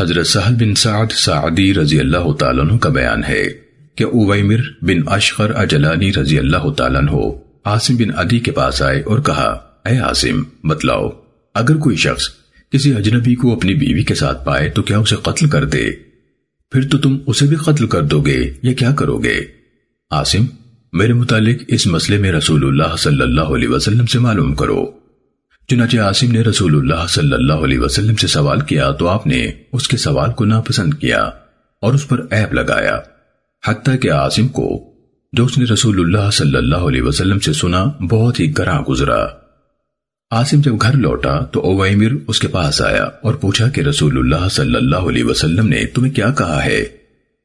حضرت سہل بن سعد سعدی رضی اللہ تعالیٰ عنہ کا بیان ہے کہ اویمر بن اشخر اجلانی رضی اللہ تعالیٰ عنہ عاصم بن عدی کے پاس آئے اور کہا، اے عاصم، بتلاؤ، اگر کوئی شخص کسی اجنبی کو اپنی بیوی کے ساتھ پائے تو کیا اسے قتل کر دے؟ پھر تو تم اسے بھی قتل کر دو گے یا کیا کرو گے؟ عاصم، میرے متعلق اس مسئلے میں رسول اللہ صلی اللہ علیہ وسلم سے معلوم کرو۔ چنانچہ عاصم نے رسول اللہ صلی اللہ علیہ وسلم سے سوال کیا تو آپ نے اس کے سوال کو ناپسند کیا اور اس پر عیب لگایا۔ حتیٰ کہ عاصم کو جو اس نے رسول اللہ صلی اللہ علیہ وسلم سے سنا بہت ہی گراں گزرا۔ عاصم جب گھر لوٹا تو اویمر اس کے پاس آیا اور پوچھا کہ رسول اللہ صلی اللہ علیہ وسلم نے تمہیں کیا کہا ہے؟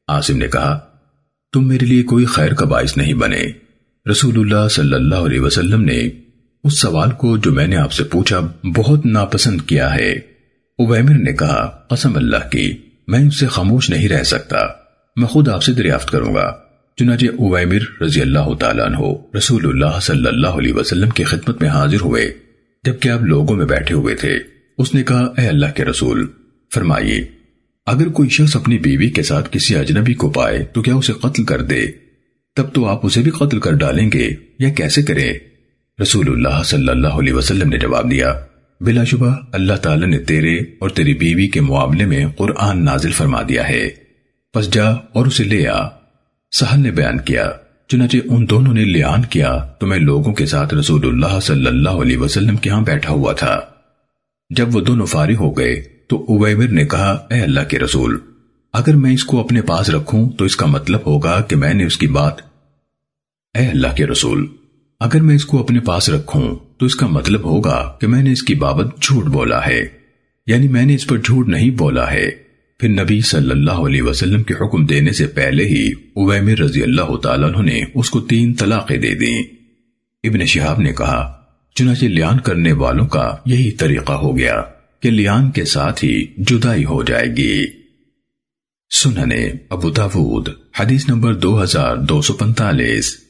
عاصم نے کہا، تم میرے لیے کوئی خیر کا باعث نہیں بنے۔ رسول اللہ صلی اللہ علیہ وسلم نے اس سوال کو جو میں نے آپ سے پوچھا بہت ناپسند کیا ہے۔ اویمر نے کہا، قسم اللہ کی، میں اس سے خاموش نہیں رہ سکتا۔ میں خود آپ سے دریافت کروں گا۔ چنانچہ اویمر رضی اللہ تعالیٰ عنہ رسول اللہ صلی اللہ علیہ وسلم کی خدمت میں حاضر ہوئے۔ جبکہ آپ لوگوں میں بیٹھے ہوئے تھے۔ اس نے کہا، اے اللہ کے رسول، فرمائیے، اگر کوئی شخص اپنی بیوی کے ساتھ کسی اجنبی کو پائے تو کیا اسے قتل کر دے؟ تب تو آپ اسے بھی قتل کر ڈالیں گے یا کیسے کریں؟ رسول اللہ صلی اللہ علیہ وسلم نے جواب دیا، بلا شبہ اللہ تعالی نے تیرے اور تیری بیوی کے معاملے میں قرآن نازل فرما دیا ہے۔ پس جا اور اسے لے آ۔ سہل نے بیان کیا، چنانچہ ان دونوں نے لیان کیا تو میں لوگوں کے ساتھ رسول اللہ صلی اللہ علیہ وسلم کے ہاں بیٹھا ہوا تھا۔ جب وہ دونوں فارغ ہو گئے تو اویور نے کہا، اے اللہ کے رسول، اگر میں اس کو اپنے پاس رکھوں تو اس کا مطلب ہوگا کہ میں نے اس کی بات، اے اللہ کے رسول اگر میں اس کو اپنے پاس رکھوں تو اس کا مطلب ہوگا کہ میں نے اس کی بابت جھوٹ بولا ہے۔ یعنی میں نے اس پر جھوٹ نہیں بولا ہے۔ پھر نبی صلی اللہ علیہ وسلم کے حکم دینے سے پہلے ہی اویمر رضی اللہ تعالیٰ نے اس کو تین طلاقیں دے دیں۔ ابن شہاب نے کہا، چنانچہ لیان کرنے والوں کا یہی طریقہ ہو گیا کہ لیان کے ساتھ ہی جدائی ہو جائے گی۔ سننے ابو داود، حدیث نمبر دو ہزار دو سو پنتالیس۔